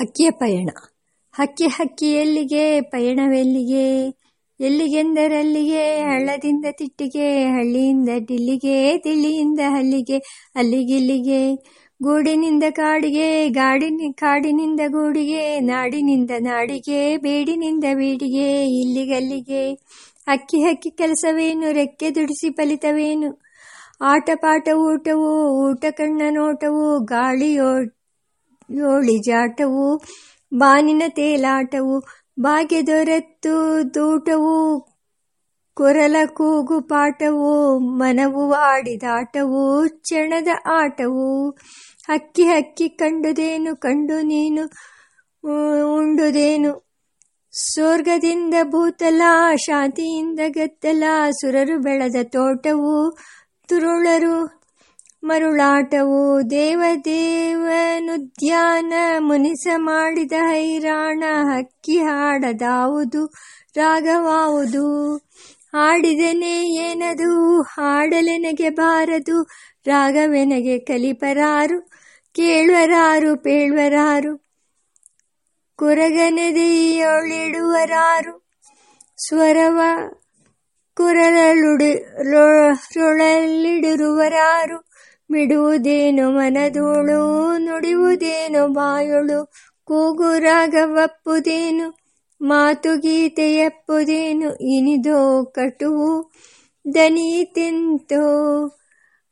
ಹಕ್ಕಿಯ ಪಯಣ. ಹಕ್ಕಿ ಹಕ್ಕಿ ಎಲ್ಲಿಗೆ, ಪಯಣವೆಲ್ಲಿಗೆ? ಎಲ್ಲಿಗೆಂದರಲ್ಲಿಗೆ ಹಳ್ಳದಿಂದ ತಿಟ್ಟಿಗೆ, ಹಳ್ಳಿಯಿಂದ ಡಿಲ್ಲಿಗೆ, ದಿಲ್ಲಿಯಿಂದ ಹಲ್ಲಿಗೆ ಅಲ್ಲಿಗಿಲ್ಲಿಗೆ. ಗೂಡಿನಿಂದ ಕಾಡಿಗೆ, ಗಾಡಿನಿ, ಕಾಡಿನಿಂದ ಗೂಡಿಗೆ, ನಾಡಿನಿಂದ ನಾಡಿಗೆ, ಬೇಡಿನಿಂದ ಬೀಡಿಗೆ, ಇಲ್ಲಿಗಲ್ಲಿಗೆ. ಹಕ್ಕಿ ಹಕ್ಕಿ ಕೆಲಸವೇನು, ರೆಕ್ಕೆ ದುಡಿಸಿ ಫಲಿತವೇನು? ಆಟ ಪಾಠ ಊಟವು ಊಟ ಕಣ್ಣ ನೋಟವು, ಗಾಳಿಯೋ ಜಾಟವು, ಬಾನಿನ ತೇಲಾಟವು, ಬಾಗೆ ದೊರೆತು ದೂಟವು, ಕೊರಲ ಕೂಗು ಪಾಠವು, ಮನವು ಆಡಿದಾಟವು ಚಣದ ಆಟವು. ಹಕ್ಕಿ ಹಕ್ಕಿ ಕಂಡುದೇನು, ಕಂಡು ನೀನು ಉಂಡುದೇನು. ಸ್ವರ್ಗದಿಂದ ಭೂತಲ, ಶಾಂತಿಯಿಂದ ಗದ್ದಲ, ಸುರರು ಬೆಳೆದ ತೋಟವು, ತುರುಳರು ಮರುಳಾಟವು ದೇವದೇವನುದ್ಯಾನ ಮುನಿಸ ಮಾಡಿದ ಹೈರಾಣ ಹಕ್ಕಿ ಹಾಡದಾವುದು, ರಾಗವಾವುದು. ಹಾಡಿದನೆ ಏನದು? ಹಾಡಲೆನಗೆ ಬಾರದು? ರಾಗವೆನಗೆ ಕಲಿಪರಾರು? ಕೇಳುವರಾರು, ಪೇಳ್ವರಾರು? ಕುರಗನೆದೆಯೊಳಿಡುವರಾರು ಸ್ವರವ ಕುರಲುಡಿರುವರಾರು ಮಿಡುವುದೇನು ಮನದೋಳು? ನುಡಿಯುವುದೇನು ಬಾಯೊಳು? ಕೂಗು ರಾಗವಪ್ಪುದೇನು ಮಾತು ಗೀತೆಯಪ್ಪುದೇನು ಇನಿದೋ ಕಟುವು ದನಿಯಿತೆಂತೋ?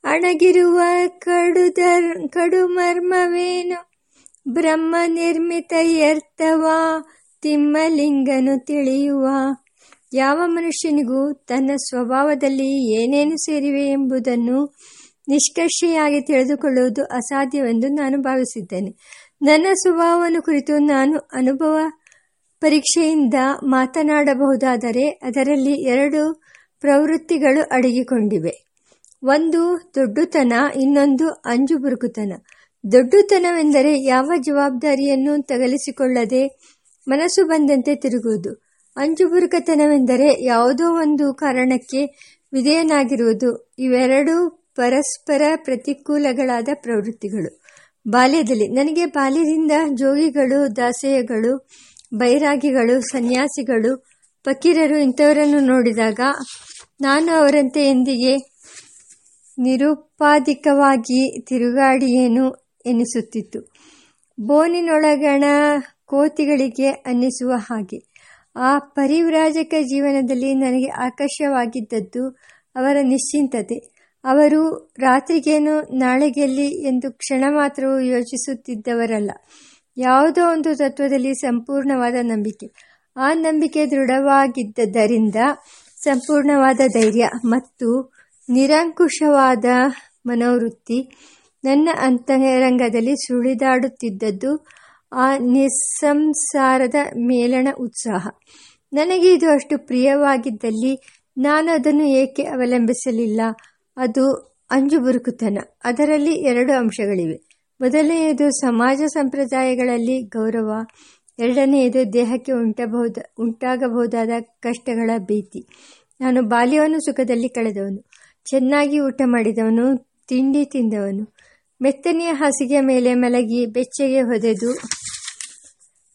ಅಣಗಿರುವ ಕಡುದರ್, ಕಡುಮರ್ಮವೇನು? ಬ್ರಹ್ಮ ನಿರ್ಮಿತ ಎರ್ಥವಾ ತಿಮ್ಮಲಿಂಗನು ತಿಳಿಯುವ? ಯಾವ ಮನುಷ್ಯನಿಗೂ ತನ್ನ ಸ್ವಭಾವದಲ್ಲಿ ಏನೇನು ಸೇರಿವೆ ಎಂಬುದನ್ನು ನಿಷ್ಕರ್ಷೆಯಾಗಿ ತಿಳಿದುಕೊಳ್ಳುವುದು ಅಸಾಧ್ಯವೆಂದು ನಾನು ಭಾವಿಸಿದ್ದೇನೆ ನನ್ನ ಸ್ವಭಾವವನ್ನು ಕುರಿತು ನಾನು ಅನುಭವ ಪರೀಕ್ಷೆಯಿಂದ ಮಾತನಾಡಬಹುದಾದರೆ ಅದರಲ್ಲಿ ಎರಡು ಪ್ರವೃತ್ತಿಗಳು ಅಡಗಿಕೊಂಡಿವೆ. ಒಂದು ದೊಡ್ಡತನ, ಇನ್ನೊಂದು ಅಂಜುಬುರುಕುತನ. ದೊಡ್ಡತನವೆಂದರೆ ಯಾವ ಜವಾಬ್ದಾರಿಯನ್ನು ತಗಲಿಸಿಕೊಳ್ಳದೆ ಮನಸ್ಸು ಬಂದಂತೆ ತಿರುಗುವುದು. ಅಂಜುಬುರುಕತನವೆಂದರೆ ಯಾವುದೋ ಒಂದು ಕಾರಣಕ್ಕೆ ವಿಧೇಯನಾಗಿರುವುದು. ಇವೆರಡೂ ಪರಸ್ಪರ ಪ್ರತಿಕೂಲಗಳಾದ ಪ್ರವೃತ್ತಿಗಳು. ಬಾಲ್ಯದಲ್ಲಿ ನನಗೆ ಬಾಲ್ಯದಿಂದ ಜೋಗಿಗಳು ದಾಸೆಯಗಳು ಬೈರಾಗಿಗಳು, ಸನ್ಯಾಸಿಗಳು, ಫಕೀರರು ಇಂಥವರನ್ನು ನೋಡಿದಾಗ ನಾನು ಅವರಂತೆ ಎಂದಿಗೆ ನಿರುಪಾದಿಕವಾಗಿ ತಿರುಗಾಡಿಯೇನು ಎನಿಸುತ್ತಿತ್ತು. ಬೋನಿನೊಳಗಣ ಕೋತಿಗಳಿಗೆ ಅನ್ನಿಸುವ ಹಾಗೆ. ಆ ಪರಿವ್ರಾಜಕ ಜೀವನದಲ್ಲಿ ನನಗೆ ಆಕರ್ಷವಾಗಿದ್ದದ್ದು ಅವರ ನಿಶ್ಚಿಂತತೆ. ಅವರು ರಾತ್ರಿಗೇನು ನಾಳೆಗೆಲ್ಲಿ ಎಂದು ಕ್ಷಣ ಮಾತ್ರವೂ ಯೋಚಿಸುತ್ತಿದ್ದವರಲ್ಲ. ಯಾವುದೋ ಒಂದು ತತ್ವದಲ್ಲಿ ಸಂಪೂರ್ಣವಾದ ನಂಬಿಕೆ. ಆ ನಂಬಿಕೆ ದೃಢವಾಗಿದ್ದರಿಂದ ಸಂಪೂರ್ಣವಾದ ಧೈರ್ಯ ಮತ್ತು ನಿರಂಕುಶವಾದ ಮನೋವೃತ್ತಿ ನನ್ನ ಅಂತರಂಗದಲ್ಲಿ ಸುಳಿದಾಡುತ್ತಿದ್ದದ್ದು ಆ ನಿಸ್ಸಂಸಾರದ ಮೇಲಣ ಉತ್ಸಾಹ. ನನಗೆ ಇದು ಅಷ್ಟು ಪ್ರಿಯವಾಗಿದ್ದಲ್ಲಿ ನಾನು ಅದನ್ನು ಏಕೆ ಅವಲಂಬಿಸಲಿಲ್ಲ? ಅದು ಅಂಜುಬುರುಕುತನ. ಅದರಲ್ಲಿ ಎರಡು ಅಂಶಗಳಿವೆ. ಮೊದಲನೆಯದು ಸಮಾಜ ಸಂಪ್ರದಾಯಗಳಲ್ಲಿ ಗೌರವ. ಎರಡನೆಯದು ದೇಹಕ್ಕೆ ಉಂಟಬಹುದ, ಉಂಟಾಗಬಹುದಾದ ಕಷ್ಟಗಳ ಭೀತಿ. ನಾನು ಬಾಲ್ಯವನ್ನು ಸುಖದಲ್ಲಿ ಕಳೆದವನು. ಚೆನ್ನಾಗಿ ಊಟ ಮಾಡಿದವನು, ತಿಂಡಿ ತಿಂದವನು. ಮೆತ್ತನೆಯ ಹಾಸಿಗೆ ಮೇಲೆ ಮಲಗಿ ಬೆಚ್ಚಗೆ ಹೊದೆದು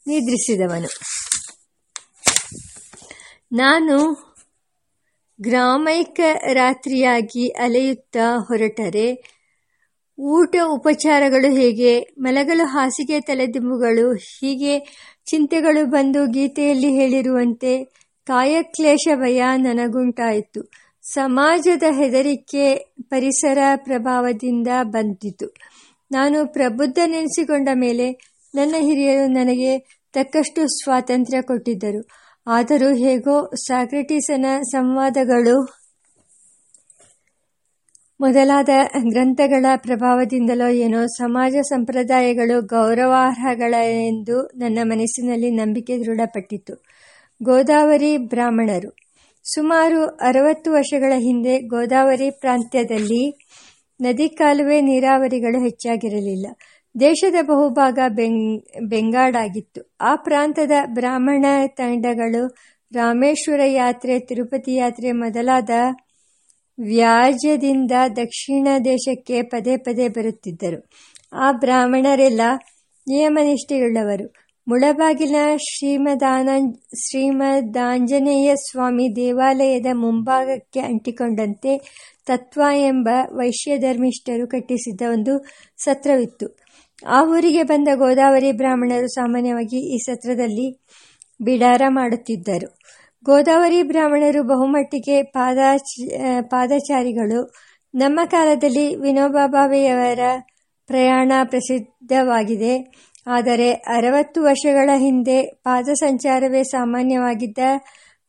ನಿದ್ರಿಸಿದವನು. ನಾನು ಗ್ರಾಮೈಕ ರಾತ್ರಿಯಾಗಿ ಅಲೆಯುತ್ತಾ ಹೊರಟರೆ. ಊಟ ಉಪಚಾರಗಳು ಹೇಗೆ? ಮಲಗಳು ಹಾಸಿಗೆ ತಲೆದಿಂಬುಗಳು ಹೀಗೆ ಚಿಂತೆಗಳು ಬಂದು ಗೀತೆಯಲ್ಲಿ ಹೇಳಿರುವಂತೆ ಕಾಯಕ್ಲೇಶ ಭಯ ನನಗುಂಟಾಯಿತು. ಸಮಾಜದ ಹೆದರಿಕೆ ಪರಿಸರ ಪ್ರಭಾವದಿಂದ ಬಂದಿತು. ನಾನು ಪ್ರಬುದ್ಧ ನೆನೆಸಿಕೊಂಡ ಮೇಲೆ ನನ್ನ ಹಿರಿಯರು ನನಗೆ ತಕ್ಕಷ್ಟು ಸ್ವಾತಂತ್ರ್ಯ ಕೊಟ್ಟಿದ್ದರು. ಆದರೂ ಹೇಗೋ ಸಾಕ್ರೆಟಿಸನ ಸಂವಾದಗಳು ಮೊದಲಾದ ಗ್ರಂಥಗಳ ಪ್ರಭಾವದಿಂದಲೋ ಏನೋ ಸಮಾಜ ಸಂಪ್ರದಾಯಗಳು ಗೌರವಾರ್ಹಗಳೆಂದು ನನ್ನ ಮನಸ್ಸಿನಲ್ಲಿ ನಂಬಿಕೆ ದೃಢಪಟ್ಟಿತು ಗೋದಾವರಿ ಬ್ರಾಹ್ಮಣರು. ಸುಮಾರು ಅರವತ್ತು ವರ್ಷಗಳ ಹಿಂದೆ ಗೋದಾವರಿ ಪ್ರಾಂತ್ಯದಲ್ಲಿ ನದಿ ಕಾಲುವೆ ನೀರಾವರಿಗಳು ಹೆಚ್ಚಾಗಿರಲಿಲ್ಲ. ದೇಶದ ಬಹುಭಾಗ ಬೆಂಗಾಡಾಗಿತ್ತು. ಆ ಪ್ರಾಂತದ ಬ್ರಾಹ್ಮಣ ತಂಡಗಳು ರಾಮೇಶ್ವರ ಯಾತ್ರೆ, ತಿರುಪತಿ ಯಾತ್ರೆ ಮೊದಲಾದ ವ್ಯಾಜ್ಯದಿಂದ ದಕ್ಷಿಣ ದೇಶಕ್ಕೆ ಪದೇ ಪದೇ ಬರುತ್ತಿದ್ದರು. ಆ ಬ್ರಾಹ್ಮಣರೆಲ್ಲ ನಿಯಮನಿಷ್ಠೆಯುಳ್ಳವರು. ಮುಳಬಾಗಿಲ ಶ್ರೀಮದಾನ, ಶ್ರೀಮದಾಂಜನೇಯ ಸ್ವಾಮಿ ದೇವಾಲಯದ ಮುಂಭಾಗಕ್ಕೆ ಅಂಟಿಕೊಂಡಂತೆ ತತ್ವ ಎಂಬ ವೈಶ್ಯಧರ್ಮಿಷ್ಠರು ಕಟ್ಟಿಸಿದ್ದ ಒಂದು ಸತ್ರವಿತ್ತು. ಆ ಊರಿಗೆ ಬಂದ ಗೋದಾವರಿ ಬ್ರಾಹ್ಮಣರು ಸಾಮಾನ್ಯವಾಗಿ ಈ ಸತ್ರದಲ್ಲಿ ಬಿಡಾರ ಮಾಡುತ್ತಿದ್ದರು. ಗೋದಾವರಿ ಬ್ರಾಹ್ಮಣರು ಬಹುಮಟ್ಟಿಗೆ ಪಾದಾಚ ಪಾದಚಾರಿಗಳು. ನಮ್ಮ ಕಾಲದಲ್ಲಿ ವಿನೋಬಾ ಭಾವೆಯವರ ಪ್ರಯಾಣ ಪ್ರಸಿದ್ಧವಾಗಿದೆ. ಆದರೆ ಅರವತ್ತು ವರ್ಷಗಳ ಹಿಂದೆ ಪಾದ ಸಂಚಾರವೇ ಸಾಮಾನ್ಯವಾಗಿದ್ದ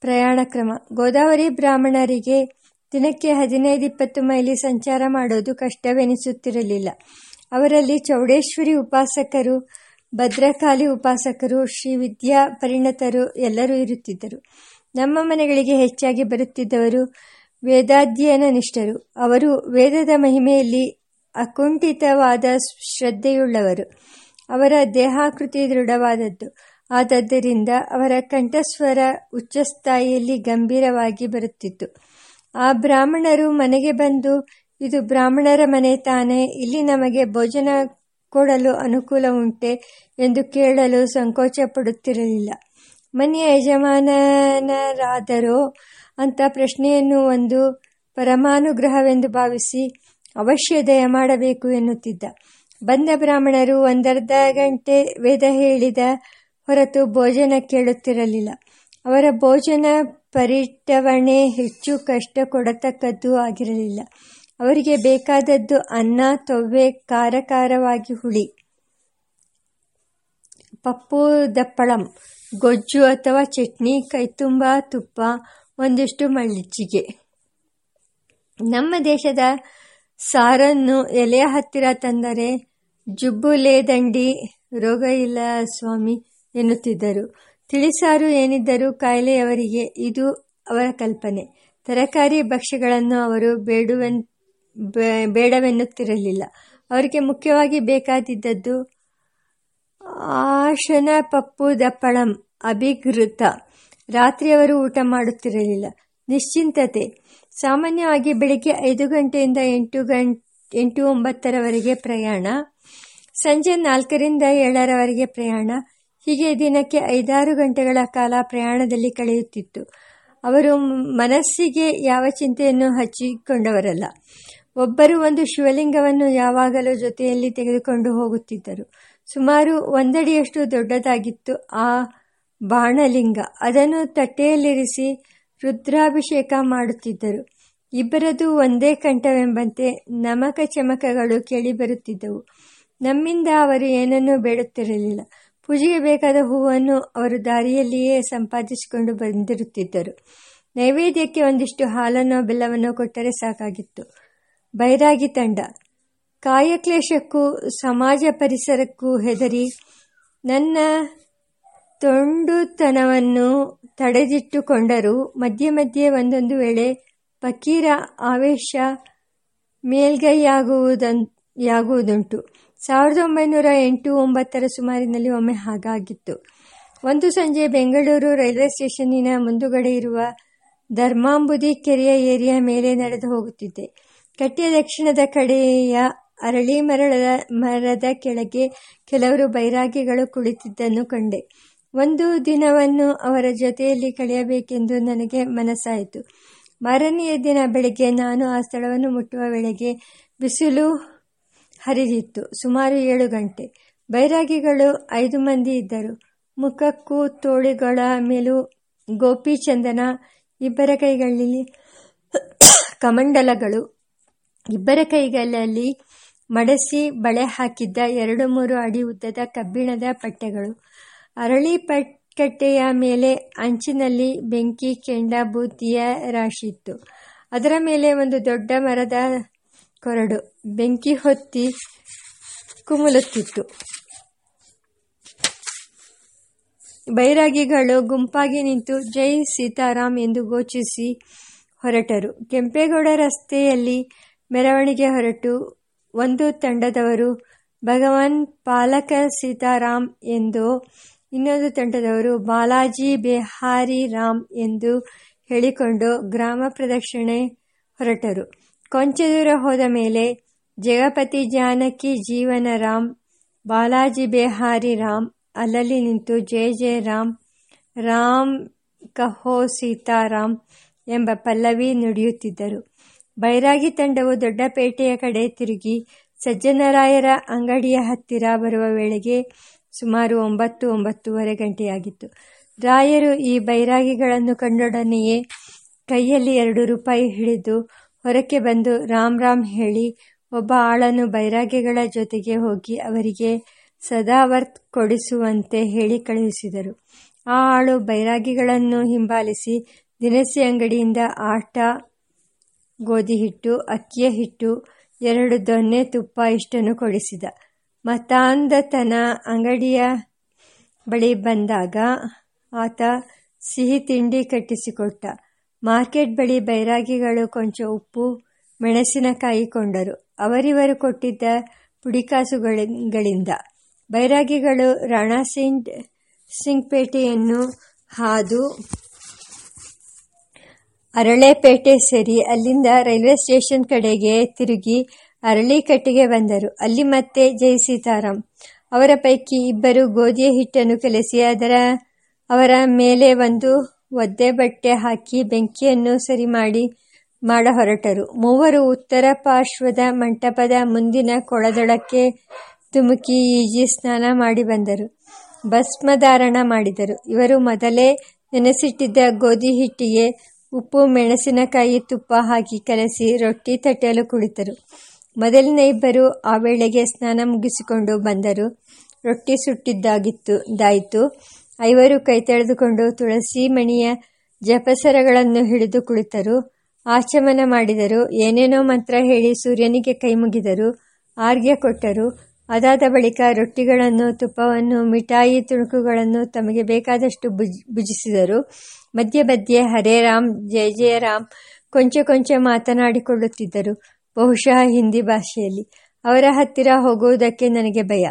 ಪ್ರಯಾಣ ಕ್ರಮ. ಗೋದಾವರಿ ಬ್ರಾಹ್ಮಣರಿಗೆ ದಿನಕ್ಕೆ ಹದಿನೈದು ಇಪ್ಪತ್ತು ಮೈಲಿ ಸಂಚಾರ ಮಾಡೋದು ಕಷ್ಟವೆನಿಸುತ್ತಿರಲಿಲ್ಲ. ಅವರಲ್ಲಿ ಚೌಡೇಶ್ವರಿ ಉಪಾಸಕರು, ಭದ್ರಕಾಳಿ ಉಪಾಸಕರು ಶ್ರೀ ವಿದ್ಯಾ ಪರಿಣತರು ಎಲ್ಲರೂ ಇರುತ್ತಿದ್ದರು. ನಮ್ಮ ಮನೆಗಳಿಗೆ ಹೆಚ್ಚಾಗಿ ಬರುತ್ತಿದ್ದವರು ವೇದಾಧ್ಯಯನ ನಿಷ್ಠರು ಅವರು ವೇದದ ಮಹಿಮೆಯಲ್ಲಿ ಅಕುಂಠಿತವಾದ ಶ್ರದ್ಧೆಯುಳ್ಳವರು. ಅವರ ದೇಹಾಕೃತಿ ದೃಢವಾದದ್ದು. ಆದದ್ದರಿಂದ ಅವರ ಕಂಠಸ್ವರ ಉಚ್ಚಸ್ಥಾಯಿಯಲ್ಲಿ ಗಂಭೀರವಾಗಿ ಬರುತ್ತಿತ್ತು. ಆ ಬ್ರಾಹ್ಮಣರು ಮನೆಗೆ ಬಂದು ಇದು ಬ್ರಾಹ್ಮಣರ ಮನೆ ತಾನೇ. ಇಲ್ಲಿ ನಮಗೆ ಭೋಜನ ಕೊಡಲು ಅನುಕೂಲ ಉಂಟೆ ಎಂದು ಕೇಳಲು ಸಂಕೋಚ ಪಡುತ್ತಿರಲಿಲ್ಲ. ಮನೆಯ ಯಜಮಾನನರಾದರೋ ಅಂತ ಪ್ರಶ್ನೆಯನ್ನು ಒಂದು ಪರಮಾನುಗ್ರಹವೆಂದು ಭಾವಿಸಿ ಅವಶ್ಯ ದಯ ಮಾಡಬೇಕು ಎನ್ನುತ್ತಿದ್ದ. ಬಂದ ಬ್ರಾಹ್ಮಣರು ಒಂದರ್ಧ ಗಂಟೆ ವೇದ ಹೇಳಿದ ಹೊರತು ಭೋಜನ ಕೇಳುತ್ತಿರಲಿಲ್ಲ. ಅವರ ಭೋಜನ ಪರಿಟವಣೆ ಹೆಚ್ಚು ಕಷ್ಟ ಕೊಡತಕ್ಕದ್ದು ಆಗಿರಲಿಲ್ಲ. ಅವರಿಗೆ ಬೇಕಾದದ್ದು ಅನ್ನ, ತೊವ್ವೆ ಕಾರಕಾರವಾಗಿ ಹುಳಿ. ಪಪ್ಪು, ದಪ್ಪಳಂ, ಗೊಜ್ಜು ಅಥವಾ ಚಟ್ನಿ, ಕೈತುಂಬ, ತುಪ್ಪ, ಒಂದಿಷ್ಟು ಮಳ್ಳಿಚ್ಚಿಗೆ ನಮ್ಮ ದೇಶದ ಸಾರನ್ನು ಎಲೆಯ ಹತ್ತಿರ ತಂದರೆ ಜುಬ್ಬುಲೇದಂಡಿ ರೋಗ ಇಲ್ಲ ಸ್ವಾಮಿ ಎನ್ನುತ್ತಿದ್ದರು. ತಿಳಿಸಾರು ಏನಿದ್ದರೂ ಕಾಯಿಲೆಯವರಿಗೆ ಇದು ಅವರ ಕಲ್ಪನೆ. ತರಕಾರಿ ಭಕ್ಷ್ಯಗಳನ್ನು ಅವರು ಬೇಡುವೆನ್ ಬೇಡವೆನ್ನುತ್ತಿರಲಿಲ್ಲ. ಅವರಿಗೆ ಮುಖ್ಯವಾಗಿ ಬೇಕಾದಿದ್ದದ್ದು ಆಶನ ಪಪ್ಪು ದಪ್ಪಳಂ ಅಭಿಘೃತ. ರಾತ್ರಿಯವರು ಊಟ ಮಾಡುತ್ತಿರಲಿಲ್ಲ. ನಿಶ್ಚಿಂತತೆ. ಸಾಮಾನ್ಯವಾಗಿ ಬೆಳಿಗ್ಗೆ ಐದು ಗಂಟೆಯಿಂದ ಎಂಟು ಗಂಟೆ ಎಂಟು ಒಂಬತ್ತರವರೆಗೆ ಪ್ರಯಾಣ, ಸಂಜೆ ನಾಲ್ಕರಿಂದ ಏಳರವರೆಗೆ ಪ್ರಯಾಣ, ಹೀಗೆ ದಿನಕ್ಕೆ ಐದಾರು ಗಂಟೆಗಳ ಕಾಲ ಪ್ರಯಾಣದಲ್ಲಿ ಕಳೆಯುತ್ತಿತ್ತು. ಅವರು ಮನಸ್ಸಿಗೆ ಯಾವ ಚಿಂತೆಯನ್ನು ಹಚ್ಚಿಕೊಂಡವರಲ್ಲ. ಒಬ್ಬರು ಒಂದು ಶಿವಲಿಂಗವನ್ನು ಯಾವಾಗಲೂ ಜೊತೆಯಲ್ಲಿ ತೆಗೆದುಕೊಂಡು ಹೋಗುತ್ತಿದ್ದರು. ಸುಮಾರು ಒಂದಡಿಯಷ್ಟು ದೊಡ್ಡದಾಗಿತ್ತು ಆ ಬಾಣಲಿಂಗ. ಅದನ್ನು ತಟ್ಟೆಯಲ್ಲಿರಿಸಿ ರುದ್ರಾಭಿಷೇಕ ಮಾಡುತ್ತಿದ್ದರು. ಇಬ್ಬರದು ಒಂದೇ ಕಂಠವೆಂಬಂತೆ ನಮಕ ಚಮಕಗಳು ಕೇಳಿಬರುತ್ತಿದ್ದವು ನಮ್ಮಿಂದ ಅವರು ಏನನ್ನೂ ಬೇಡುತ್ತಿರಲಿಲ್ಲ. ಪೂಜೆಗೆ ಬೇಕಾದ ಹೂವನ್ನು ಅವರು ದಾರಿಯಲ್ಲಿಯೇ ಸಂಪಾದಿಸಿಕೊಂಡು ಬಂದಿರುತ್ತಿದ್ದರು. ನೈವೇದ್ಯಕ್ಕೆ ಒಂದಿಷ್ಟು ಹಾಲನ್ನೋ ಬೆಲ್ಲವನ್ನು ಕೊಟ್ಟರೆ ಸಾಕಾಗಿತ್ತು. ಬೈರಾಗಿ ತಂಡ. ಕಾಯಕ್ಲೇಶಕ್ಕೂ, ಸಮಾಜ ಪರಿಸರಕ್ಕೂ ಹೆದರಿ ನನ್ನ ತೊಂಡುತನವನ್ನು ತಡೆದಿಟ್ಟುಕೊಂಡರೂ. ಮಧ್ಯೆ ಮಧ್ಯೆ ಒಂದೊಂದು ವೇಳೆ ಫಕೀರ ಆವೇಶ ಮೇಲ್ಗೈಯಾಗುವುದಂಯಾಗುವುದುಂಟು ಸಾವಿರದ ಒಂಬೈನೂರ ಎಂಟು ಒಂಬತ್ತರ ಸುಮಾರಿನಲ್ಲಿ ಒಮ್ಮೆ ಹಾಗಾಗಿತ್ತು. ಒಂದು ಸಂಜೆ ಬೆಂಗಳೂರು ರೈಲ್ವೆ ಸ್ಟೇಷನ್ನಿನ ಮುಂದುಗಡೆ ಇರುವ ಧರ್ಮಾಂಬುದಿ ಕೆರೆಯ ಏರಿಯಾ ಮೇಲೆ ನಡೆದು ಹೋಗುತ್ತಿದ್ದೆ. ಕಟ್ಟೆಯ ದಕ್ಷಿಣದ ಕಡೆಯ ಅರಳಿ ಮರಳದ ಮರದ ಕೆಳಗೆ ಕೆಲವರು ಬೈರಾಗಿಗಳು ಕುಳಿತಿದ್ದನ್ನು ಕಂಡೆ. ಒಂದು ದಿನವನ್ನು ಅವರ ಜೊತೆಯಲ್ಲಿ ಕಳೆಯಬೇಕೆಂದು ನನಗೆ ಮನಸ್ಸಾಯಿತು. ಮಾರನೆಯ ದಿನ ಬೆಳಗ್ಗೆ ನಾನು ಆ ಸ್ಥಳವನ್ನು ಮುಟ್ಟುವ ವೇಳೆಗೆ ಬಿಸಿಲು ಹರಿದಿತ್ತು. ಸುಮಾರು ಏಳು ಗಂಟೆ. ಬೈರಾಗಿಗಳು ಐದು ಮಂದಿ ಇದ್ದರು. ಮುಖಕ್ಕೂ ತೋಳಿಗಳ ಮೇಲೂ ಗೋಪಿಚಂದನ ಇಬ್ಬರ ಕೈಗಳಲ್ಲಿ ಕಮಂಡಲಗಳು ಇಬ್ಬರ ಕೈಗಳಲ್ಲಿ ಮಡಸಿ ಬಳೆ ಹಾಕಿದ್ದ ಎರಡು ಮೂರು ಅಡಿ ಉದ್ದದ ಕಬ್ಬಿಣದ ಪಟ್ಟೆಗಳು. ಅರಳಿ ಕಟ್ಟೆಯ ಮೇಲೆ ಅಂಚಿನಲ್ಲಿ ಬೆಂಕಿ, ಕೆಂಡ ಬೂತಿಯ ಇತ್ತು. ಅದರ ಮೇಲೆ ಒಂದು ದೊಡ್ಡ ಮರದ ಕೊರಡು ಬೆಂಕಿ ಹೊತ್ತಿ ಕುಮುಲುತ್ತಿತ್ತು. ಬೈರಾಗಿಗಳು ಗುಂಪಾಗಿ ನಿಂತು ಜೈ ಸೀತಾರಾಮ್ ಎಂದು ಘೋಷಿಸಿ ಹೊರಟರು. ಕೆಂಪೇಗೌಡ ರಸ್ತೆಯಲ್ಲಿ ಮೆರವಣಿಗೆ ಹೊರಟು, ಒಂದು ತಂಡದವರು ಭಗವಾನ್ ಪಾಲಕ ಸೀತಾರಾಮ್ ಎಂದು, ಇನ್ನೊಂದು ತಂಡದವರು ಬಾಲಾಜಿ ಬಿಹಾರಿ ರಾಮ್ ಎಂದು ಹೇಳಿಕೊಂಡು ಗ್ರಾಮ ಪ್ರದಕ್ಷಿಣೆ ಹೊರಟರು. ಕೊಂಚ ದೂರ ಹೋದ ಮೇಲೆ ಜಗಪತಿ ಜಾನಕಿ ಜೀವನ ರಾಮ್, ಬಾಲಾಜಿ ಬಿಹಾರಿ ರಾಮ್, ಅಲ್ಲಲ್ಲಿ ನಿಂತು ಜಯ ಜಯ ರಾಮ್ ರಾಮ್ ಕಹೋ ಸೀತಾರಾಮ್ ಎಂಬ ಪಲ್ಲವಿ ನುಡಿಯುತ್ತಿದ್ದರು. ಬೈರಾಗಿ ತಂಡವು ದೊಡ್ಡಪೇಟೆಯ ಕಡೆ ತಿರುಗಿ ಸಜ್ಜನರಾಯರ ಅಂಗಡಿಯ ಹತ್ತಿರ ಬರುವ ವೇಳೆಗೆ ಸುಮಾರು ಒಂಬತ್ತು, ಒಂಬತ್ತೂವರೆ ಗಂಟೆಯಾಗಿತ್ತು. ರಾಯರು ಈ ಬೈರಾಗಿಗಳನ್ನು ಕಂಡೊಡನೆಯೇ ಕೈಯಲ್ಲಿ ಎರಡು ರೂಪಾಯಿ ಹಿಡಿದು ಹೊರಕ್ಕೆ ಬಂದು ರಾಮ್ ರಾಮ್ ಹೇಳಿ ಒಬ್ಬ ಆಳನ್ನು ಬೈರಾಗಿಗಳ ಜೊತೆಗೆ ಹೋಗಿ ಅವರಿಗೆ ಸದಾವರ್ತ್ ಕೊಡಿಸುವಂತೆ ಹೇಳಿ ಕಳುಹಿಸಿದರು. ಆ ಆಳು ಬೈರಾಗಿಗಳನ್ನು ಹಿಂಬಾಲಿಸಿ ದಿನಸಿ ಅಂಗಡಿಯಿಂದ ಆಟ ಗೋಧಿ ಹಿಟ್ಟು, ಅಕ್ಕಿಯ ಹಿಟ್ಟು, ಎರಡು ದೊನ್ನೆ ತುಪ್ಪ ಇಷ್ಟನ್ನು ಕೊಡಿಸಿದ. ಮತಾಂಧತನ ಅಂಗಡಿಯ ಬಳಿ ಬಂದಾಗ ಆತ ಸಿಹಿ ತಿಂಡಿ ಕಟ್ಟಿಸಿಕೊಟ್ಟ. ಮಾರ್ಕೆಟ್ ಬಳಿ ಬೈರಾಗಿಗಳು ಕೊಂಚ ಉಪ್ಪು, ಮೆಣಸಿನಕಾಯಿ ಕೊಂಡರು. ಅವರಿವರು ಕೊಟ್ಟಿದ್ದ ಪುಡಿಕಾಸುಗಳಿಂದ. ಬೈರಾಗಿಗಳು ರಾಣಾ ಸಿಂಗ್, ಸಿಂಗ್ಪೇಟೆಯನ್ನು ಹಾದು ಅರಳೆಪೇಟೆ ಸೇರಿ, ಅಲ್ಲಿಂದ ರೈಲ್ವೆ ಸ್ಟೇಷನ್ ಕಡೆಗೆ ತಿರುಗಿ ಅರಳಿಕಟ್ಟಿಗೆ ಬಂದರು. ಅಲ್ಲಿ ಮತ್ತೆ ಜೈ ಸೀತಾರಾಮ್ ಅವರ ಪೈಕಿ ಇಬ್ಬರು ಗೋಧಿಯ ಹಿಟ್ಟನ್ನು ಕಲಸಿ, ಅದರ, ಅವರ ಮೇಲೆ ಒಂದು ಒದ್ದೆ ಬಟ್ಟೆ ಹಾಕಿ ಬೆಂಕಿಯನ್ನು ಸರಿ ಮಾಡಿ, ಮಾಡ ಹೊರಟರು. ಮೂವರು ಉತ್ತರ ಪಾರ್ಶ್ವದ ಮಂಟಪದ ಮುಂದಿನ ಕೊಳದೊಳಕ್ಕೆ ತುಮುಕಿ ಈಜಿ ಸ್ನಾನ ಮಾಡಿ ಬಂದರು. ಭಸ್ಮಧಾರಣ ಮಾಡಿದರು. ಇವರು ಮೊದಲೇ ನೆನೆಸಿಟ್ಟಿದ್ದ ಗೋಧಿ ಹಿಟ್ಟಿಗೆ ಉಪ್ಪು, ಮೆಣಸಿನಕಾಯಿ, ತುಪ್ಪ ಹಾಕಿ ಕಲಸಿ ರೊಟ್ಟಿ ತಟ್ಟಲು ಕುಳಿತರು. ಮೊದಲಿನ ಇಬ್ಬರು ಆ ವೇಳೆಗೆ ಸ್ನಾನ ಮುಗಿಸಿಕೊಂಡು ಬಂದರು. ರೊಟ್ಟಿ ಸುಟ್ಟಿದ್ದಾಗಿತ್ತು, ದಾಯಿತು. ಐವರು ಕೈ ತೆಳೆದುಕೊಂಡು ತುಳಸಿ ಮಣಿಯ ಜಪಸರಗಳನ್ನು ಹಿಡಿದು ಕುಳಿತರು. ಆಚಮನ ಮಾಡಿದರು. ಏನೇನೋ ಮಂತ್ರ ಹೇಳಿ ಸೂರ್ಯನಿಗೆ ಕೈ ಮುಗಿದರು ಆರ್ಘ್ಯ ಕೊಟ್ಟರು. ಅದಾದ ಬಳಿಕ ರೊಟ್ಟಿಗಳನ್ನು, ತುಪ್ಪವನ್ನು, ಮಿಠಾಯಿ ತುಣುಕುಗಳನ್ನು ತಮಗೆ ಬೇಕಾದಷ್ಟು ಭುಜ್, ಭುಜಿಸಿದರು. ಮಧ್ಯೆ ಮಧ್ಯೆ ಹರೇ ರಾಮ್ ಜಯ ಜಯ ರಾಮ್ ಕೊಂಚ ಕೊಂಚ ಮಾತನಾಡಿಕೊಳ್ಳುತ್ತಿದ್ದರು, ಬಹುಶಃ ಹಿಂದಿ ಭಾಷೆಯಲ್ಲಿ. ಅವರ ಹತ್ತಿರ ಹೋಗುವುದಕ್ಕೆ ನನಗೆ ಭಯ.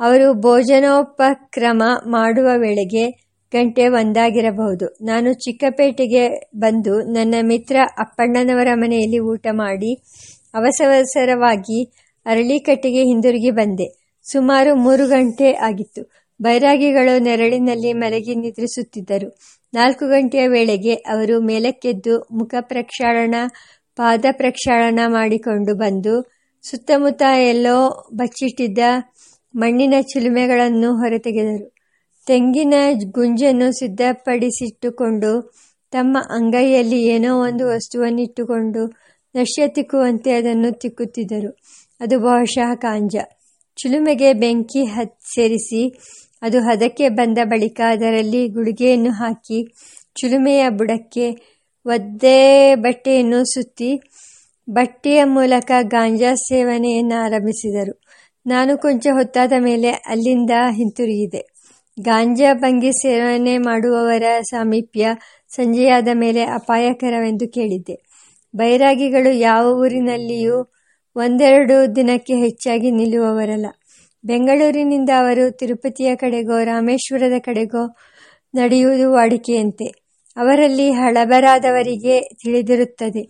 ಅವರು ಭೋಜನೋಪಕ್ರಮ ಮಾಡುವ ವೇಳೆಗೆ ಗಂಟೆ ಒಂದಾಗಿರಬಹುದು. ನಾನು ಚಿಕ್ಕಪೇಟೆಗೆ ಬಂದು ನನ್ನ ಮಿತ್ರ ಅಪ್ಪಣ್ಣನವರ ಮನೆಯಲ್ಲಿ ಊಟ ಮಾಡಿ ಅವಸರವಾಗಿ ಅರಳಿಕಟ್ಟೆಗೆ ಹಿಂದಿರುಗಿ ಬಂದೆ. ಸುಮಾರು ಮೂರು ಗಂಟೆ ಆಗಿತ್ತು. ಬೈರಾಗಿಗಳು ನೆರಳಿನಲ್ಲಿ ಮಲಗಿ ನಿದ್ರಿಸುತ್ತಿದ್ದರು. ನಾಲ್ಕು ಗಂಟೆಯ ವೇಳೆಗೆ ಅವರು ಮೇಲಕ್ಕೆದ್ದು ಮುಖ ಪ್ರಕ್ಷಾಳನ, ಪಾದ ಪ್ರಕ್ಷಾಳನ ಮಾಡಿಕೊಂಡು ಬಂದು ಸುತ್ತಮುತ್ತ ಎಲ್ಲೋ ಬಚ್ಚಿಟ್ಟಿದ್ದ ಮಣ್ಣಿನ ಚಿಲುಮೆಗಳನ್ನು ಹೊರತೆಗೆದರು. ತೆಂಗಿನ ಗುಂಜನ್ನು ಸಿದ್ಧಪಡಿಸಿಟ್ಟುಕೊಂಡು ತಮ್ಮ ಅಂಗೈಯಲ್ಲಿ ಏನೋ ಒಂದು ವಸ್ತುವನ್ನಿಟ್ಟುಕೊಂಡು ನಶ್ಯ ತಿಕ್ಕುವಂತೆ ಅದನ್ನು ತಿಕ್ಕುತ್ತಿದ್ದರು. ಅದು ಬಹುಶಃ ಕಾಂಜ. ಚಿಲುಮೆಗೆ ಬೆಂಕಿ ಹತ್ ಸೇರಿಸಿ ಅದು ಹದಕ್ಕೆ ಬಂದ ಬಳಿಕ ಅದರಲ್ಲಿ ಗುಳಿಗೆಯನ್ನು ಹಾಕಿ, ಚಿಲುಮೆಯ ಬುಡಕ್ಕೆ ಒದ್ದೆ ಬಟ್ಟೆಯನ್ನು ಸುತ್ತಿ, ಬಟ್ಟೆಯ ಮೂಲಕ ಗಾಂಜಾ ಸೇವನೆಯನ್ನು ಆರಂಭಿಸಿದರು. ನಾನು ಕೊಂಚ ಹೊತ್ತಾದ ಮೇಲೆ ಅಲ್ಲಿಂದ ಹಿಂತಿರುಗಿದೆ. ಗಾಂಜಾ ಭಂಗಿ ಸೇವನೆ ಮಾಡುವವರ ಸಾಮೀಪ್ಯ ಸಂಜೆಯಾದ ಮೇಲೆ ಅಪಾಯಕರವೆಂದು ಕೇಳಿದ್ದೆ. ಬೈರಾಗಿಗಳು ಯಾವ ಊರಿನಲ್ಲಿಯೂ ಒಂದೆರಡು ದಿನಕ್ಕೆ ಹೆಚ್ಚಾಗಿ ನಿಲ್ಲುವವರಲ್ಲ. ಬೆಂಗಳೂರಿನಿಂದ ಅವರು ತಿರುಪತಿಯ ಕಡೆಗೋ, ರಾಮೇಶ್ವರದ ಕಡೆಗೋ ನಡೆಯುವುದು ವಾಡಿಕೆಯಂತೆ. ಅವರಲ್ಲಿ ಹಳಬರಾದವರಿಗೆ ತಿಳಿದಿರುತ್ತದೆ.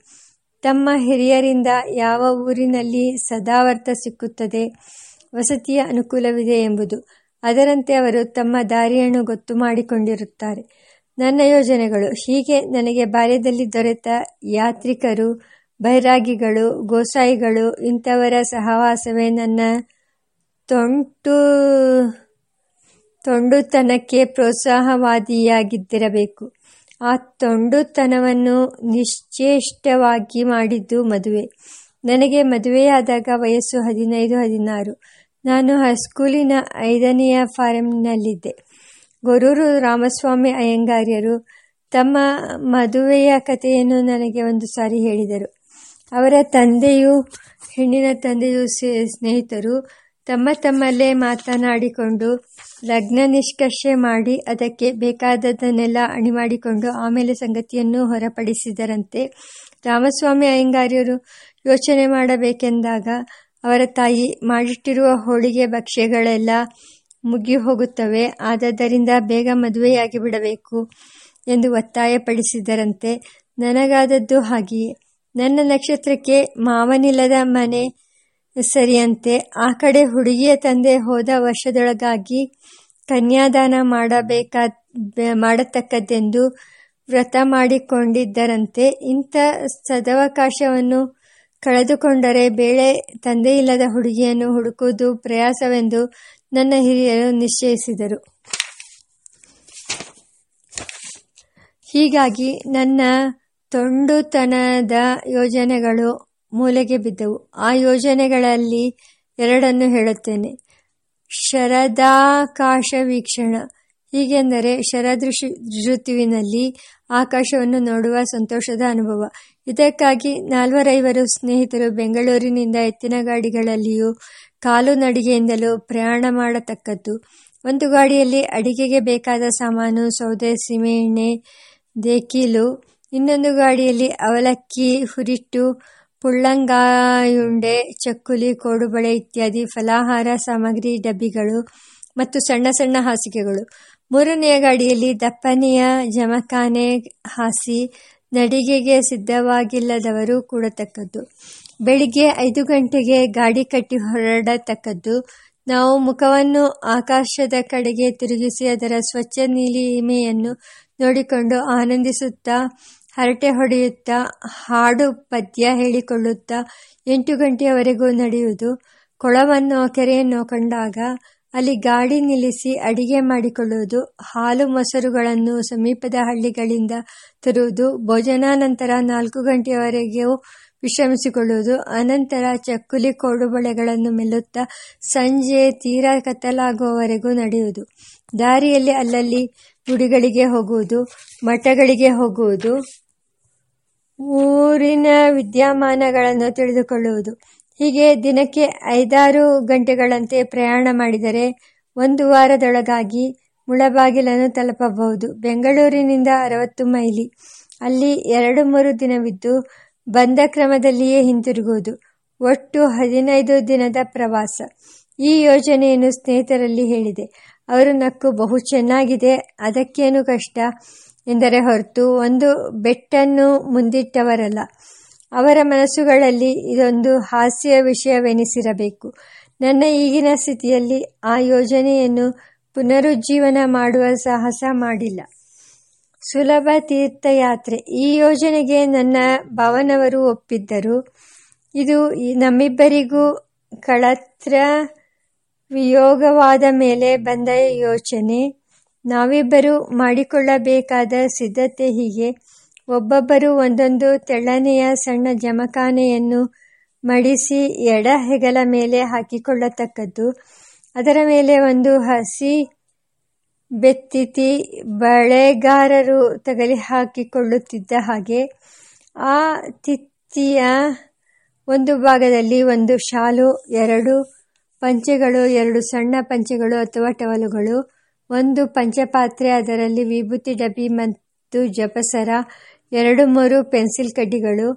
ತಮ್ಮ ಹಿರಿಯರಿಂದ ಯಾವ ಊರಿನಲ್ಲಿ ಸದಾವರ್ತ ಸಿಕ್ಕುತ್ತದೆ ವಸತಿಯ ಅನುಕೂಲವಿದೆ ಎಂಬುದು. ಅದರಂತೆ ಅವರು ತಮ್ಮ ದಾರಿಯನ್ನು ಗೊತ್ತು ಮಾಡಿಕೊಂಡಿರುತ್ತಾರೆ. ನನ್ನ ಯೋಜನೆಗಳು. ಹೀಗೆ ನನಗೆ ಬಾಲ್ಯದಲ್ಲಿ ದೊರೆತ ಯಾತ್ರಿಕರು ಬೈರಾಗಿಗಳು ಗೋಸಾಯಿಗಳು ಇಂಥವರ ಸಹವಾಸವೇ ನನ್ನ ತೊಂಟು, ತೊಂಡುತನಕ್ಕೆ ಪ್ರೋತ್ಸಾಹವಾದಿಯಾಗಿದ್ದಿರಬೇಕು. ಆ ತೊಂಡುತನವನ್ನು ನಿಶ್ಚೇಷ್ಟವಾಗಿ ಮಾಡಿದ್ದು ಮದುವೆ. ನನಗೆ ಮದುವೆಯಾದಾಗ ವಯಸ್ಸು ಹದಿನೈದು, ಹದಿನಾರು. ನಾನು ಹೈಸ್ಕೂಲಿನ ಐದನೆಯ ಫಾರಂನಲ್ಲಿದ್ದೆ ಗೊರೂರು ರಾಮಸ್ವಾಮಿ ಅಯ್ಯಂಗಾರ್ಯರು ತಮ್ಮ ಮದುವೆಯ ಕಥೆಯನ್ನು ನನಗೆ ಒಂದು ಸಾರಿ ಹೇಳಿದರು. ಅವರ ತಂದೆಯು, ಹೆಣ್ಣಿನ ತಂದೆಯು ಸ್ನೇಹಿತರು, ತಮ್ಮ ತಮ್ಮಲ್ಲೇ ಮಾತನಾಡಿಕೊಂಡು ಲಗ್ನ ನಿಷ್ಕರ್ಷೆ ಮಾಡಿ ಅದಕ್ಕೆ ಬೇಕಾದದ್ದನ್ನೆಲ್ಲ ಅಣಿಮಾಡಿಕೊಂಡು ಆಮೇಲೆ ಸಂಗತಿಯನ್ನು ಹೊರಪಡಿಸಿದರಂತೆ ರಾಮಸ್ವಾಮಿ ಅಯ್ಯಂಗಾರ್ಯರು ಯೋಚನೆ ಮಾಡಬೇಕೆಂದಾಗ ಅವರ ತಾಯಿ ಮಾಡಿಟ್ಟಿರುವ ಹೋಳಿಗೆ ಭಕ್ಷ್ಯಗಳೆಲ್ಲ ಮುಗಿ ಹೋಗುತ್ತವೆ ಆದ್ದರಿಂದ ಬೇಗ ಮದುವೆಯಾಗಿ ಬಿಡಬೇಕು ಎಂದು ಒತ್ತಾಯಪಡಿಸಿದರಂತೆ ನನಗಾದದ್ದು ಹಾಗೆಯೇ. ನನ್ನ ನಕ್ಷತ್ರಕ್ಕೆ ಮಾವನಿಲ್ಲದ ಮನೆ ಸರಿಯಂತೆ. ಆ ಕಡೆ ಹುಡುಗಿಯ ತಂದೆ ಹೋದ ವರ್ಷದೊಳಗಾಗಿ ಕನ್ಯಾದಾನ ಮಾಡಬೇಕಾ, ಮಾಡತಕ್ಕದ್ದೆಂದು ವ್ರತ ಮಾಡಿಕೊಂಡಿದ್ದರಂತೆ. ಇಂಥ ಸದವಕಾಶವನ್ನು ಕಳೆದುಕೊಂಡರೆ ಬೇಳೆ ತಂದೆಯಿಲ್ಲದ ಹುಡುಗಿಯನ್ನು ಹುಡುಕುವುದು ಪ್ರಯಾಸವೆಂದು ನನ್ನ ಹಿರಿಯರು ನಿಶ್ಚಯಿಸಿದರು. ಹೀಗಾಗಿ ನನ್ನ ತೊಂಡುತನದ ಯೋಜನೆಗಳು ಮೂಲೆಗೆ ಬಿದ್ದವು. ಆ ಯೋಜನೆಗಳಲ್ಲಿ ಎರಡನ್ನು ಹೇಳುತ್ತೇನೆ. ಶರದಾಕಾಶ ವೀಕ್ಷಣ. ಹೀಗೆಂದರೆ ಋತುವಿನಲ್ಲಿ ಆಕಾಶವನ್ನು ನೋಡುವ ಸಂತೋಷದ ಅನುಭವ. ಇದಕ್ಕಾಗಿ ನಾಲ್ವರೈವರು ಸ್ನೇಹಿತರು ಬೆಂಗಳೂರಿನಿಂದ ಎತ್ತಿನ ಗಾಡಿಗಳಲ್ಲಿಯೂ ಕಾಲು ನಡಿಗೆಯಿಂದಲೂ ಪ್ರಯಾಣ ಮಾಡತಕ್ಕದ್ದು. ಒಂದು ಗಾಡಿಯಲ್ಲಿ ಅಡಿಗೆಗೆ ಬೇಕಾದ ಸಾಮಾನು, ಸೌದೆ ಸೀಮೆಎಣ್ಣೆ ದೇಕಿಲು ಇನ್ನೊಂದು ಗಾಡಿಯಲ್ಲಿ ಅವಲಕ್ಕಿ, ಹುರಿಟ್ಟು, ಪುಳ್ಳಂಗಾಯುಂಡೆ, ಚಕ್ಕುಲಿ, ಕೋಡುಬಳೆ ಇತ್ಯಾದಿ ಫಲಾಹಾರ ಸಾಮಗ್ರಿ, ಡಬ್ಬಿಗಳು ಮತ್ತು ಸಣ್ಣ ಸಣ್ಣ ಹಾಸಿಗೆಗಳು. ಮೂರನೆಯ ಗಾಡಿಯಲ್ಲಿ ದಪ್ಪನೆಯ ಜಮಖಾನೆ ಹಾಸಿ ನಡಿಗೆಗೆ ಸಿದ್ಧವಾಗಿಲ್ಲದವರು ಕೂಡತಕ್ಕದ್ದು. ಬೆಳಿಗ್ಗೆ ಐದು ಗಂಟೆಗೆ ಗಾಡಿ ಕಟ್ಟಿ ಹೊರಡತಕ್ಕದ್ದು. ನಾವು ಮುಖವನ್ನು ಆಕಾಶದ ಕಡೆಗೆ ತಿರುಗಿಸಿ ಅದರ ಸ್ವಚ್ಛ ನೀಲಿಮೆಯನ್ನು ನೋಡಿಕೊಂಡು ಆನಂದಿಸುತ್ತಾ ಹರಟೆ ಹೊಡೆಯುತ್ತಾ, ಹಾಡು ಪದ್ಯ ಹೇಳಿಕೊಳ್ಳುತ್ತಾ, ಎಂಟು ಗಂಟೆಯವರೆಗೂ ನಡೆಯುವುದು. ಕೊಳವನ್ನೋ ಕೆರೆಯನ್ನೋ ಕಂಡಾಗ, ಅಲ್ಲಿ ಗಾಡಿ ನಿಲ್ಲಿಸಿ ಅಡಿಗೆ ಮಾಡಿಕೊಳ್ಳುವುದು. ಹಾಲು ಮೊಸರುಗಳನ್ನು ಸಮೀಪದ ಹಳ್ಳಿಗಳಿಂದ ತರುವುದು. ಭೋಜನಾನಂತರ ನಾಲ್ಕು ಗಂಟೆಯವರೆಗೂ ವಿಶ್ರಮಿಸಿಕೊಳ್ಳುವುದು. ಅನಂತರ ಚಕ್ಕುಲಿ ಕೋಡುಬಳೆಗಳನ್ನು ಮೆಲ್ಲುತ್ತಾ, ಸಂಜೆ ತೀರಾ ಕತ್ತಲಾಗುವವರೆಗೂ ನಡೆಯುವುದು. ದಾರಿಯಲ್ಲಿ ಅಲ್ಲಲ್ಲಿ ಗುಡಿಗಳಿಗೆ ಹೋಗುವುದು, ಮಠಗಳಿಗೆ ಹೋಗುವುದು. ಊರಿನ ವಿದ್ಯಮಾನಗಳನ್ನು ತಿಳಿದುಕೊಳ್ಳುವುದು. ಹೀಗೆ ದಿನಕ್ಕೆ ಐದಾರು ಗಂಟೆಗಳಂತೆ ಪ್ರಯಾಣ ಮಾಡಿದರೆ ಒಂದು ವಾರದೊಳಗಾಗಿ ಮುಳಬಾಗಿಲನ್ನು ತಲುಪಬಹುದು. ಬೆಂಗಳೂರಿನಿಂದ ಅರವತ್ತು ಮೈಲಿ. ಅಲ್ಲಿ ಎರಡು ಮೂರು ದಿನವಿದ್ದು ಬಂದ ಕ್ರಮದಲ್ಲಿಯೇ ಹಿಂತಿರುಗುವುದು. ಒಟ್ಟು ಹದಿನೈದು ದಿನದ ಪ್ರವಾಸ. ಈ ಯೋಜನೆಯನ್ನು ಸ್ನೇಹಿತರಲ್ಲಿ ಹೇಳಿದೆ. ಅವರು ನಕ್ಕು ಬಹು ಚೆನ್ನಾಗಿದೆ. ಅದಕ್ಕೇನು ಕಷ್ಟ? ಎಂದರೆ ಹೊರತು ಒಂದು ಬೆಟ್ಟನ್ನು ಮುಂದಿಟ್ಟವರಲ್ಲ. ಅವರ ಮನಸ್ಸುಗಳಲ್ಲಿ ಇದೊಂದು ಹಾಸ್ಯ ವಿಷಯವೆನಿಸಿರಬೇಕು. ನನ್ನ ಈಗಿನ ಸ್ಥಿತಿಯಲ್ಲಿ ಆ ಯೋಜನೆಯನ್ನು ಪುನರುಜ್ಜೀವನ ಮಾಡುವ ಸಾಹಸ ಮಾಡಿಲ್ಲ. ಸುಲಭ ತೀರ್ಥಯಾತ್ರೆ. ಈ ಯೋಜನೆಗೆ ನನ್ನ ಭಾವನವರು ಒಪ್ಪಿದ್ದರು. ಇದು ನಮ್ಮಿಬ್ಬರಿಗೂ ಕಳತ್ರ ವಿಯೋಗವಾದ ಮೇಲೆ ಬಂದ ಯೋಚನೆ. ನಾವಿಬ್ಬರು ಮಾಡಿಕೊಳ್ಳಬೇಕಾದ ಸಿದ್ಧತೆ ಹೀಗೆ. ಒಬ್ಬೊಬ್ಬರು ಒಂದೊಂದು ತೆಳ್ಳನೆಯ ಸಣ್ಣ ಜಮಖಾನೆಯನ್ನು ಮಡಿಸಿ ಎಡ ಹೆಗಲ ಮೇಲೆ ಹಾಕಿಕೊಳ್ಳತಕ್ಕದ್ದು. ಅದರ ಮೇಲೆ ಒಂದು ಹಸಿ ಬೆತ್ತಿತಿ ಬಳೆಗಾರರು ತಗಲಿ ಹಾಕಿಕೊಳ್ಳುತ್ತಿದ್ದ ಹಾಗೆ. ಆ ತಿತ್ತಿಯ ಒಂದು ಭಾಗದಲ್ಲಿ ಒಂದು ಶಾಲು, ಎರಡು ಪಂಚೆಗಳು, ಎರಡು ಸಣ್ಣ ಪಂಚೆಗಳು ಅಥವಾ ಟವಲುಗಳು. ಒಂದು ಪಂಚಪಾತ್ರೆ, ಅದರಲ್ಲಿ ವಿಭೂತಿ, ಡಬ್ಬಿ ಮತ್ತು ಜಪಸರ, ಎರಡು ಮೂರು ಪೆನ್ಸಿಲ್ ಕಡ್ಡಿಗಳು,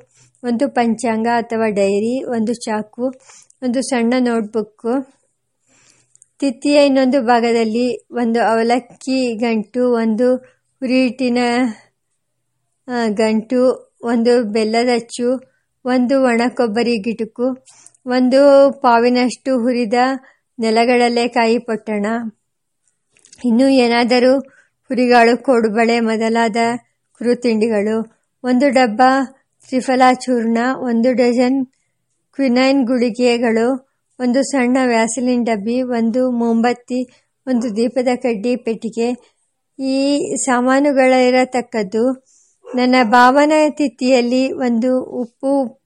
ಒಂದು ಪಂಚಾಂಗ ಅಥವಾ ಡೈರಿ, ಒಂದು ಚಾಕು, ಒಂದು ಸಣ್ಣ ನೋಟ್ಬುಕ್ಕು ತಿತ್ತಿಯ ಇನ್ನೊಂದು ಭಾಗದಲ್ಲಿ ಒಂದು ಅವಲಕ್ಕಿ ಗಂಟು, ಒಂದು ಹುರಿಟಿನ ಗಂಟು, ಒಂದು ಬೆಲ್ಲದಚ್ಚು ಒಂದು ಒಣ ಕೊಬ್ಬರಿ ಗಿಟುಕು, ಒಂದು ಪಾವಿನಷ್ಟು ಹುರಿದ ನೆಲಗಡಲೆಕಾಯಿ ಪೊಟ್ಟಣ. ಇನ್ನೂ ಏನಾದರೂ ಹುರಿಗಾಳು, ಕೋಡುಬಳೆ ಮೊದಲಾದ ಕುರುತಿಂಡಿಗಳು, ಒಂದು ಡಬ್ಬ ತ್ರಿಫಲಾ ಚೂರ್ಣ ಒಂದು ಡಜನ್ ಕ್ವಿನೈನ್ ಗುಳಿಗೆಗಳು, ಒಂದು ಸಣ್ಣ ವ್ಯಾಸಲಿನ್ ಡಬ್ಬಿ, ಒಂದು ಮೊಂಬತ್ತಿ, ಒಂದು ದೀಪದ ಕಡ್ಡಿ ಪೆಟ್ಟಿಗೆ. ಈ ಸಾಮಾನುಗಳಿರತಕ್ಕದ್ದು ನನ್ನ ಭಾವನ ತಿಥಿಯಲ್ಲಿ ಒಂದು ಉಪ್ಪು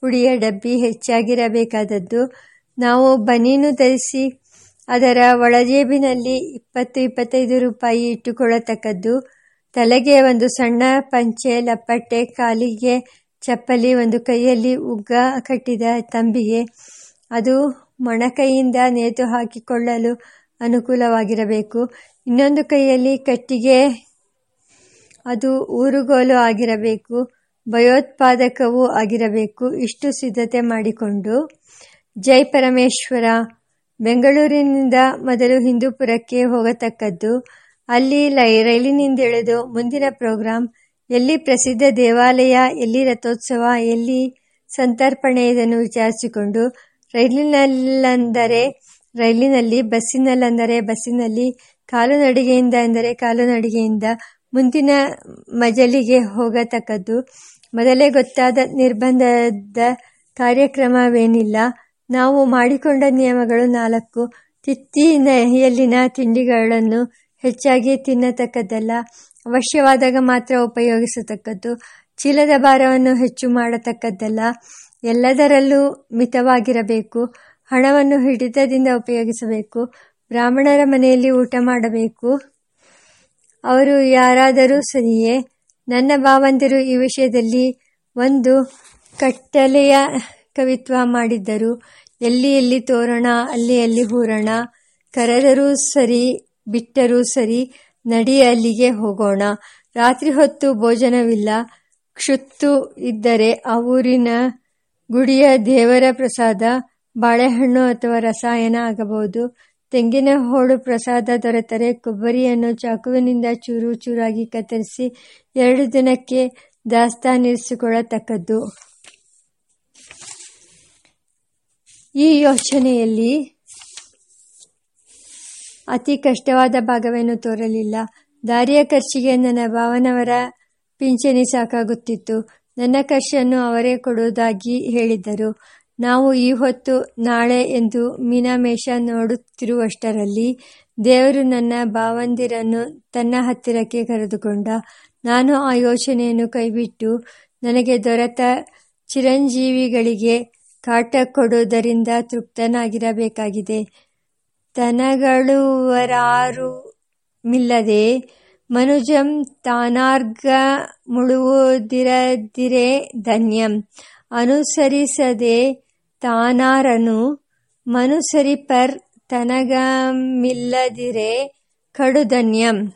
ಪುಡಿಯ ಡಬ್ಬಿ ಹೆಚ್ಚಾಗಿರಬೇಕಾದದ್ದು. ನಾವು ಬನೀನು ಧರಿಸಿ ಅದರ ಒಳಜೇಬಿನಲ್ಲಿ ಇಪ್ಪತ್ತು ಇಪ್ಪತ್ತೈದು ರೂಪಾಯಿ ಇಟ್ಟುಕೊಳ್ಳತಕ್ಕದ್ದು. ತಲೆಗೆ ಒಂದು ಸಣ್ಣ ಪಂಚೆ, ಲಪ್ಪಟ್ಟೆ, ಕಾಲಿಗೆ ಚಪ್ಪಲಿ, ಒಂದು ಕೈಯಲ್ಲಿ ಉಗ್ಗ ಕಟ್ಟಿದ ತಂಬಿಗೆ. ಅದು ಮೊಣಕೈಯಿಂದ ನೇತು ಹಾಕಿಕೊಳ್ಳಲು ಅನುಕೂಲವಾಗಿರಬೇಕು. ಇನ್ನೊಂದು ಕೈಯಲ್ಲಿ ಕಟ್ಟಿಗೆ. ಅದು ಊರುಗೋಲು ಆಗಿರಬೇಕು. ಭಯೋತ್ಪಾದಕವೂ ಆಗಿರಬೇಕು. ಇಷ್ಟು ಸಿದ್ಧತೆ ಮಾಡಿಕೊಂಡು. ಜೈ ಪರಮೇಶ್ವರ. ಬೆಂಗಳೂರಿನಿಂದ ಮೊದಲು ಹಿಂದೂಪುರಕ್ಕೆ ಹೋಗತಕ್ಕದ್ದು. ಅಲ್ಲಿ ರೈಲಿನಿಂದಿಳಿದು ಮುಂದಿನ ಪ್ರೋಗ್ರಾಂ, ಎಲ್ಲಿ ಪ್ರಸಿದ್ಧ ದೇವಾಲಯ, ಎಲ್ಲಿ ರಥೋತ್ಸವ, ಎಲ್ಲಿ ಸಂತರ್ಪಣೆ ಇದನ್ನು ವಿಚಾರಿಸಿಕೊಂಡು ರೈಲಿನಲ್ಲಂದರೆ, ರೈಲಿನಲ್ಲಿ, ಬಸ್ಸಿನಲ್ಲಂದರೆ, ಬಸ್ಸಿನಲ್ಲಿ ಕಾಲುನಡಿಗೆಯಿಂದ ಎಂದರೆ ಕಾಲುನಡಿಗೆಯಿಂದ ಮುಂದಿನ ಮಜಲಿಗೆ ಹೋಗತಕ್ಕದ್ದು. ಮೊದಲೇ ಗೊತ್ತಾದ ನಿರ್ಬಂಧದ ಕಾರ್ಯಕ್ರಮವೇನಿಲ್ಲ. ನಾವು ಮಾಡಿಕೊಂಡ ನಿಯಮಗಳು ನಾಲ್ಕು. ತಿತ್ತಿನಲ್ಲಿನ ತಿಂಡಿಗಳನ್ನು ಹೆಚ್ಚಾಗಿ ತಿನ್ನತಕ್ಕದ್ದಲ್ಲ, ಅವಶ್ಯವಾದಾಗ ಮಾತ್ರ ಉಪಯೋಗಿಸತಕ್ಕದ್ದು. ಚೀಲದ ಭಾರವನ್ನು ಹೆಚ್ಚು ಮಾಡತಕ್ಕದ್ದಲ್ಲ, ಎಲ್ಲದರಲ್ಲೂ ಮಿತವಾಗಿರಬೇಕು. ಹಣವನ್ನು ಹಿಡಿತದಿಂದ ಉಪಯೋಗಿಸಬೇಕು. ಬ್ರಾಹ್ಮಣರ ಮನೆಯಲ್ಲಿ ಊಟ ಮಾಡಬೇಕು. ಅವರು ಯಾರಾದರೂ ಸರಿಯೇ, ನನ್ನ ಭಾವಂದಿರು ಈ ವಿಷಯದಲ್ಲಿ ಒಂದು ಕಟ್ಟಲೆಯ ಕವಿತ್ವ ಮಾಡಿದ್ದರು. ಎಲ್ಲಿ ಎಲ್ಲಿ ತೋರಣ, ಅಲ್ಲಿ ಅಲ್ಲಿ ಹೂರಣ. ಕರೆದರೂ ಸರಿ, ಬಿಟ್ಟರೂ ಸರಿ, ನಡಿ ಅಲ್ಲಿಗೆ ಹೋಗೋಣ. ರಾತ್ರಿ ಹೊತ್ತು ಭೋಜನವಿಲ್ಲ. ಕ್ಷುತ್ತು ಇದ್ದರೆ ಆ ಊರಿನ ಗುಡಿಯ ದೇವರ ಪ್ರಸಾದ, ಬಾಳೆಹಣ್ಣು ಅಥವಾ ರಸಾಯನ ಆಗಬಹುದು. ತೆಂಗಿನ ಹೋಳು ಪ್ರಸಾದ ದೊರೆತರೆ. ಕೊಬ್ಬರಿಯನ್ನು ಚಾಕುವಿನಿಂದ ಚೂರು ಚೂರಾಗಿ ಕತ್ತರಿಸಿ ಎರಡು ದಿನಕ್ಕೆ ದಾಸ್ತಾನಿರಿಸಿಕೊಳ್ಳತಕ್ಕದ್ದು. ಈ ಯೋಚನೆಯಲ್ಲಿ ಅತಿ ಕಷ್ಟವಾದ ಭಾಗವೇನು ತೋರಲಿಲ್ಲ. ದಾರಿಯ ಖರ್ಚಿಗೆ ನನ್ನ ಭಾವನವರ ಪಿಂಚಣಿ ಸಾಕಾಗುತ್ತಿತ್ತು. ನನ್ನ ಖರ್ಚನ್ನು ಅವರೇ ಕೊಡುವುದಾಗಿ ಹೇಳಿದ್ದರು. ನಾವು ಈ ಹೊತ್ತು ನಾಳೆ ಎಂದು ಮೀನಾಮೇಷ ನೋಡುತ್ತಿರುವಷ್ಟರಲ್ಲಿ ದೇವರು ನನ್ನ ಭಾವಂದಿರನ್ನು ತನ್ನ ಹತ್ತಿರಕ್ಕೆ ಕರೆದುಕೊಂಡ. ನಾನು ಆ ಯೋಚನೆಯನ್ನು ಕೈಬಿಟ್ಟು ನನಗೆ ದೊರೆತ ಚಿರಂಜೀವಿಗಳಿಗೆ ಕಾಟ ಕೊಡುವುದರಿಂದ ತೃಪ್ತನಾಗಿರಬೇಕಾಗಿದೆ. ತನಗಳುವರಾರು ಮಿಲ್ಲದೆ ಮನುಜಂ ತಾನಾರ್ಗ ಮುಳುವುದಿರದಿರೆ ಧನ್ಯಂ. ಅನುಸರಿಸದೆ ತಾನಾರನು ಮನುಸರಿಪರ್ ತನಗಮಿಲ್ಲದಿರೆ ಕಡುಧನ್ಯಂ.